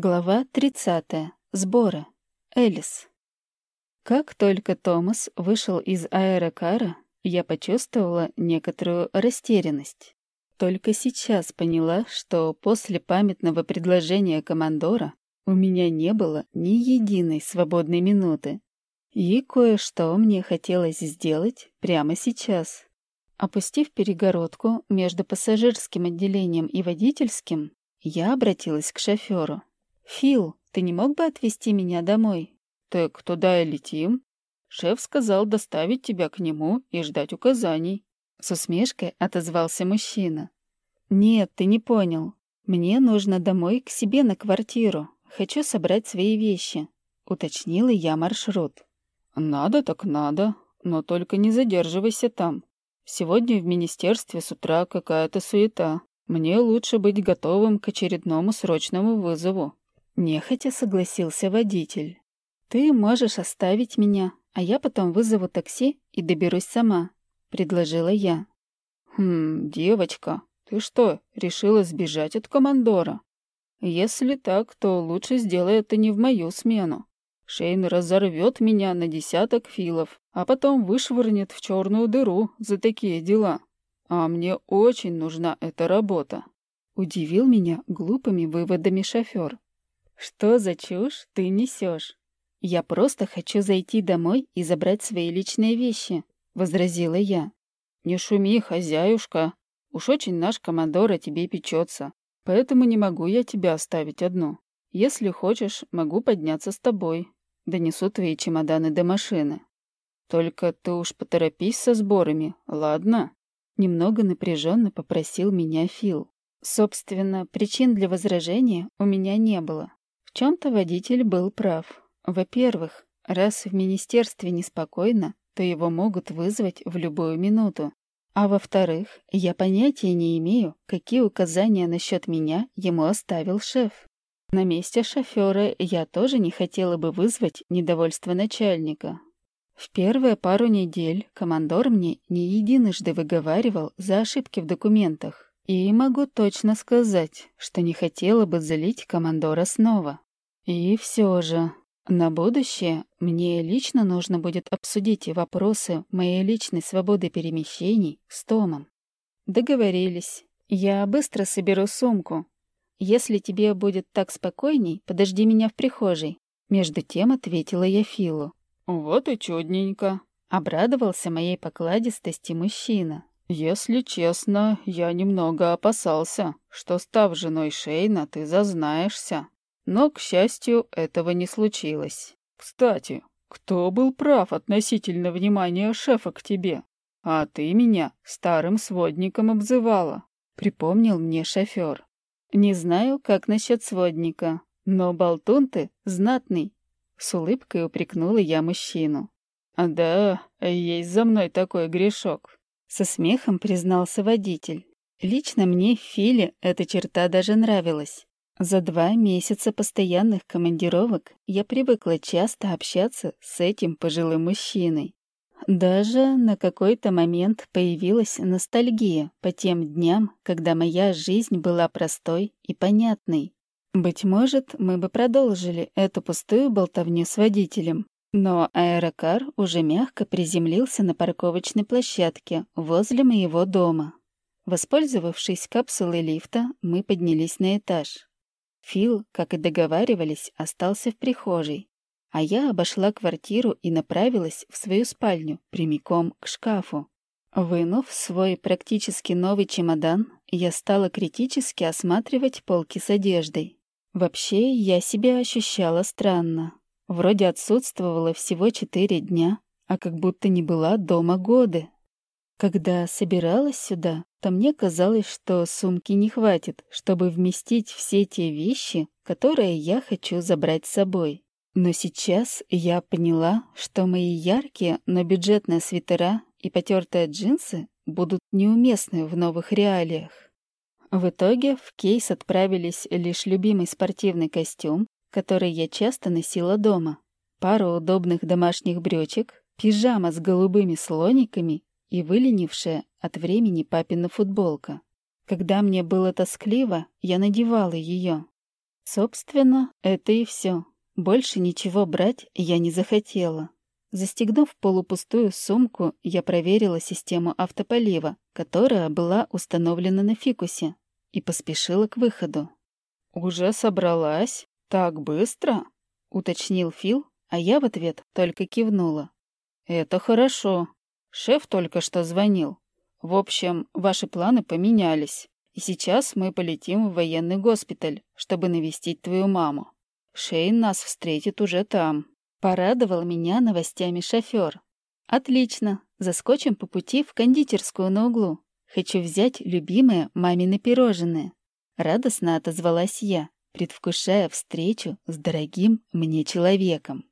Глава 30. Сборы. Элис. Как только Томас вышел из аэрокара, я почувствовала некоторую растерянность. Только сейчас поняла, что после памятного предложения командора у меня не было ни единой свободной минуты. И кое-что мне хотелось сделать прямо сейчас. Опустив перегородку между пассажирским отделением и водительским, я обратилась к шоферу. «Фил, ты не мог бы отвезти меня домой?» «Так туда и летим?» Шеф сказал доставить тебя к нему и ждать указаний. С усмешкой отозвался мужчина. «Нет, ты не понял. Мне нужно домой к себе на квартиру. Хочу собрать свои вещи», — уточнила я маршрут. «Надо так надо, но только не задерживайся там. Сегодня в министерстве с утра какая-то суета. Мне лучше быть готовым к очередному срочному вызову. Нехотя согласился водитель. «Ты можешь оставить меня, а я потом вызову такси и доберусь сама», — предложила я. «Хм, девочка, ты что, решила сбежать от командора? Если так, то лучше сделай это не в мою смену. Шейн разорвет меня на десяток филов, а потом вышвырнет в черную дыру за такие дела. А мне очень нужна эта работа». Удивил меня глупыми выводами шофер. «Что за чушь ты несешь? Я просто хочу зайти домой и забрать свои личные вещи», — возразила я. «Не шуми, хозяюшка. Уж очень наш командор о тебе печется. Поэтому не могу я тебя оставить одну. Если хочешь, могу подняться с тобой. Донесу твои чемоданы до машины. Только ты уж поторопись со сборами, ладно?» Немного напряженно попросил меня Фил. Собственно, причин для возражения у меня не было. В чем-то водитель был прав. Во-первых, раз в министерстве неспокойно, то его могут вызвать в любую минуту. А во-вторых, я понятия не имею, какие указания насчет меня ему оставил шеф. На месте шофера я тоже не хотела бы вызвать недовольство начальника. В первые пару недель командор мне не единожды выговаривал за ошибки в документах. И могу точно сказать, что не хотела бы залить командора снова. И все же, на будущее мне лично нужно будет обсудить вопросы моей личной свободы перемещений с Томом. Договорились. Я быстро соберу сумку. Если тебе будет так спокойней, подожди меня в прихожей. Между тем ответила я Филу. Вот и чудненько. Обрадовался моей покладистости мужчина. «Если честно, я немного опасался, что, став женой Шейна, ты зазнаешься. Но, к счастью, этого не случилось. Кстати, кто был прав относительно внимания шефа к тебе? А ты меня старым сводником обзывала», — припомнил мне шофер. «Не знаю, как насчет сводника, но болтун ты знатный», — с улыбкой упрекнула я мужчину. «Да, есть за мной такой грешок». Со смехом признался водитель. Лично мне Филе эта черта даже нравилась. За два месяца постоянных командировок я привыкла часто общаться с этим пожилым мужчиной. Даже на какой-то момент появилась ностальгия по тем дням, когда моя жизнь была простой и понятной. Быть может, мы бы продолжили эту пустую болтовню с водителем, но аэрокар уже мягко приземлился на парковочной площадке возле моего дома. Воспользовавшись капсулой лифта, мы поднялись на этаж. Фил, как и договаривались, остался в прихожей, а я обошла квартиру и направилась в свою спальню, прямиком к шкафу. Вынув свой практически новый чемодан, я стала критически осматривать полки с одеждой. Вообще, я себя ощущала странно. Вроде отсутствовала всего четыре дня, а как будто не была дома годы. Когда собиралась сюда, то мне казалось, что сумки не хватит, чтобы вместить все те вещи, которые я хочу забрать с собой. Но сейчас я поняла, что мои яркие, но бюджетные свитера и потертые джинсы будут неуместны в новых реалиях. В итоге в кейс отправились лишь любимый спортивный костюм, который я часто носила дома, пару удобных домашних брючек, пижама с голубыми слониками и выленившая от времени папина футболка. Когда мне было тоскливо, я надевала ее. Собственно, это и все. Больше ничего брать я не захотела. Застегнув полупустую сумку, я проверила систему автополива, которая была установлена на фикусе, и поспешила к выходу. «Уже собралась? Так быстро?» — уточнил Фил, а я в ответ только кивнула. «Это хорошо. Шеф только что звонил. В общем, ваши планы поменялись, и сейчас мы полетим в военный госпиталь, чтобы навестить твою маму. Шейн нас встретит уже там». Порадовал меня новостями шофер. «Отлично. Заскочим по пути в кондитерскую на углу. Хочу взять любимое мамины пирожные». Радостно отозвалась я, предвкушая встречу с дорогим мне человеком.